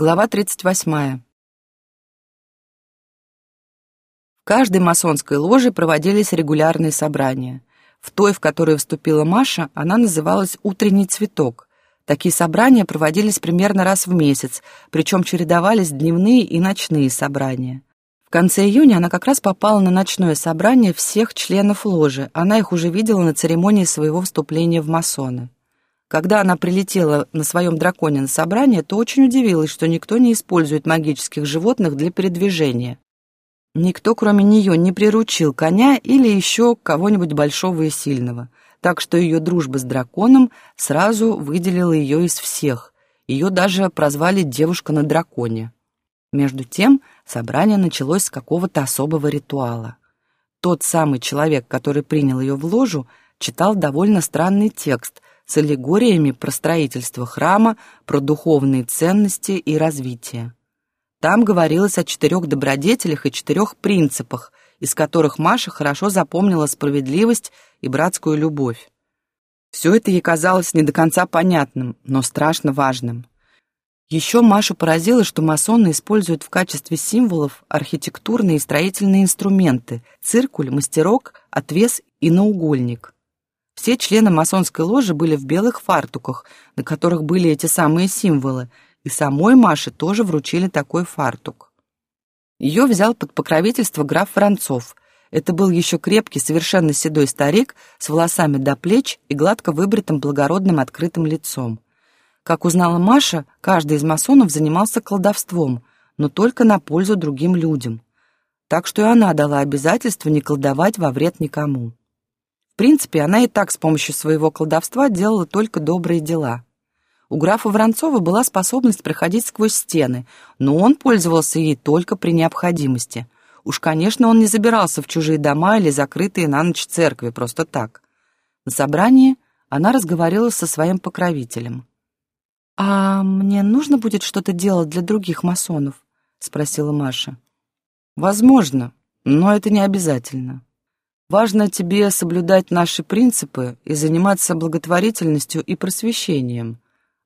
Глава 38. В каждой масонской ложе проводились регулярные собрания. В той, в которую вступила Маша, она называлась «Утренний цветок». Такие собрания проводились примерно раз в месяц, причем чередовались дневные и ночные собрания. В конце июня она как раз попала на ночное собрание всех членов ложи. Она их уже видела на церемонии своего вступления в масоны. Когда она прилетела на своем драконе на собрание, то очень удивилась, что никто не использует магических животных для передвижения. Никто, кроме нее, не приручил коня или еще кого-нибудь большого и сильного. Так что ее дружба с драконом сразу выделила ее из всех. Ее даже прозвали «девушка на драконе». Между тем, собрание началось с какого-то особого ритуала. Тот самый человек, который принял ее в ложу, читал довольно странный текст, с аллегориями про строительство храма, про духовные ценности и развитие. Там говорилось о четырех добродетелях и четырех принципах, из которых Маша хорошо запомнила справедливость и братскую любовь. Все это ей казалось не до конца понятным, но страшно важным. Еще Машу поразило, что масоны используют в качестве символов архитектурные и строительные инструменты – циркуль, мастерок, отвес и наугольник – все члены масонской ложи были в белых фартуках, на которых были эти самые символы, и самой Маше тоже вручили такой фартук. Ее взял под покровительство граф Воронцов. Это был еще крепкий, совершенно седой старик с волосами до плеч и гладко выбритым благородным открытым лицом. Как узнала Маша, каждый из масонов занимался колдовством, но только на пользу другим людям. Так что и она дала обязательство не колдовать во вред никому принципе, она и так с помощью своего колдовства делала только добрые дела. У графа Воронцова была способность проходить сквозь стены, но он пользовался ей только при необходимости. Уж, конечно, он не забирался в чужие дома или закрытые на ночь церкви просто так. На собрании она разговаривала со своим покровителем. «А мне нужно будет что-то делать для других масонов?» — спросила Маша. «Возможно, но это не обязательно. Важно тебе соблюдать наши принципы и заниматься благотворительностью и просвещением,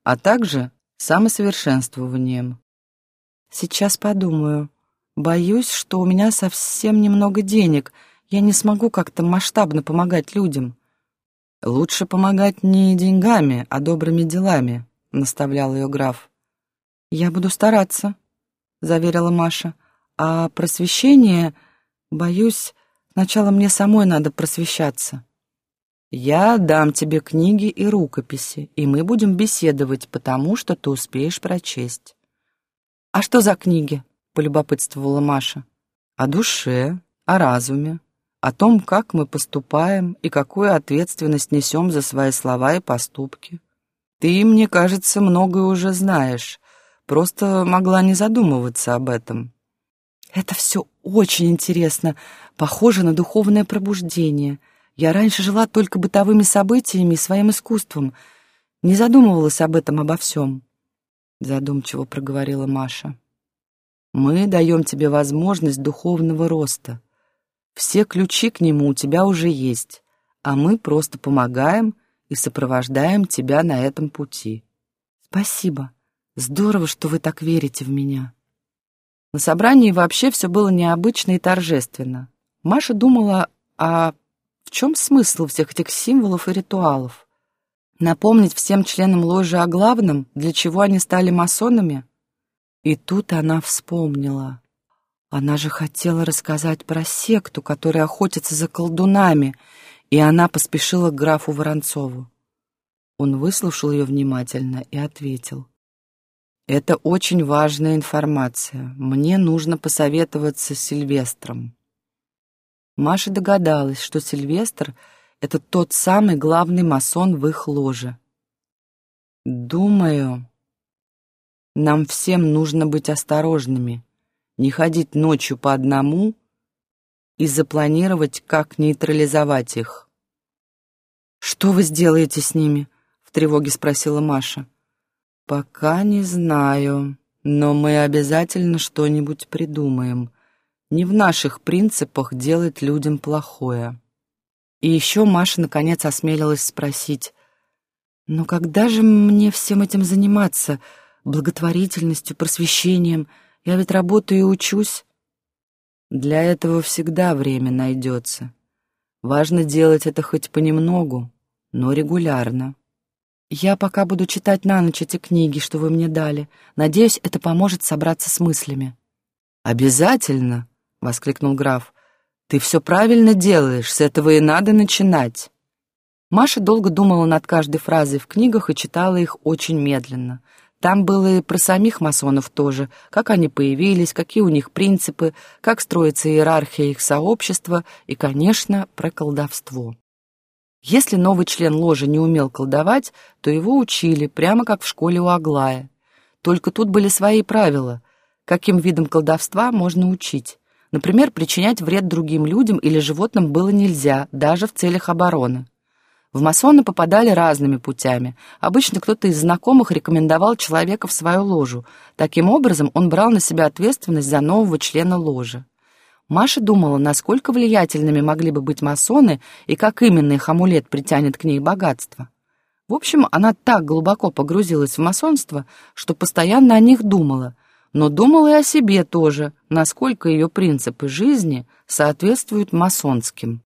а также самосовершенствованием. Сейчас подумаю. Боюсь, что у меня совсем немного денег. Я не смогу как-то масштабно помогать людям. Лучше помогать не деньгами, а добрыми делами, наставлял ее граф. Я буду стараться, заверила Маша. А просвещение, боюсь, Сначала мне самой надо просвещаться. Я дам тебе книги и рукописи, и мы будем беседовать, потому что ты успеешь прочесть. А что за книги? полюбопытствовала Маша. О душе, о разуме, о том, как мы поступаем и какую ответственность несем за свои слова и поступки. Ты, мне кажется, многое уже знаешь, просто могла не задумываться об этом. Это все очень интересно, похоже на духовное пробуждение. Я раньше жила только бытовыми событиями и своим искусством, не задумывалась об этом обо всем. Задумчиво проговорила Маша. Мы даем тебе возможность духовного роста. Все ключи к нему у тебя уже есть, а мы просто помогаем и сопровождаем тебя на этом пути. Спасибо. Здорово, что вы так верите в меня. На собрании вообще все было необычно и торжественно. Маша думала, а в чем смысл всех этих символов и ритуалов? Напомнить всем членам ложи о главном, для чего они стали масонами? И тут она вспомнила. Она же хотела рассказать про секту, которая охотится за колдунами, и она поспешила к графу Воронцову. Он выслушал ее внимательно и ответил. Это очень важная информация. Мне нужно посоветоваться с Сильвестром. Маша догадалась, что Сильвестр — это тот самый главный масон в их ложе. Думаю, нам всем нужно быть осторожными, не ходить ночью по одному и запланировать, как нейтрализовать их. «Что вы сделаете с ними?» — в тревоге спросила Маша. «Пока не знаю, но мы обязательно что-нибудь придумаем. Не в наших принципах делать людям плохое». И еще Маша наконец осмелилась спросить, «Но когда же мне всем этим заниматься? благотворительностью, просвещением. Я ведь работаю и учусь. Для этого всегда время найдется. Важно делать это хоть понемногу, но регулярно. Я пока буду читать на ночь эти книги, что вы мне дали. Надеюсь, это поможет собраться с мыслями. «Обязательно!» — воскликнул граф. «Ты все правильно делаешь, с этого и надо начинать». Маша долго думала над каждой фразой в книгах и читала их очень медленно. Там было и про самих масонов тоже, как они появились, какие у них принципы, как строится иерархия их сообщества и, конечно, про колдовство. Если новый член ложи не умел колдовать, то его учили, прямо как в школе у Аглая. Только тут были свои правила, каким видом колдовства можно учить. Например, причинять вред другим людям или животным было нельзя, даже в целях обороны. В масоны попадали разными путями. Обычно кто-то из знакомых рекомендовал человека в свою ложу. Таким образом, он брал на себя ответственность за нового члена ложи. Маша думала, насколько влиятельными могли бы быть масоны и как именно их амулет притянет к ней богатство. В общем, она так глубоко погрузилась в масонство, что постоянно о них думала, но думала и о себе тоже, насколько ее принципы жизни соответствуют масонским.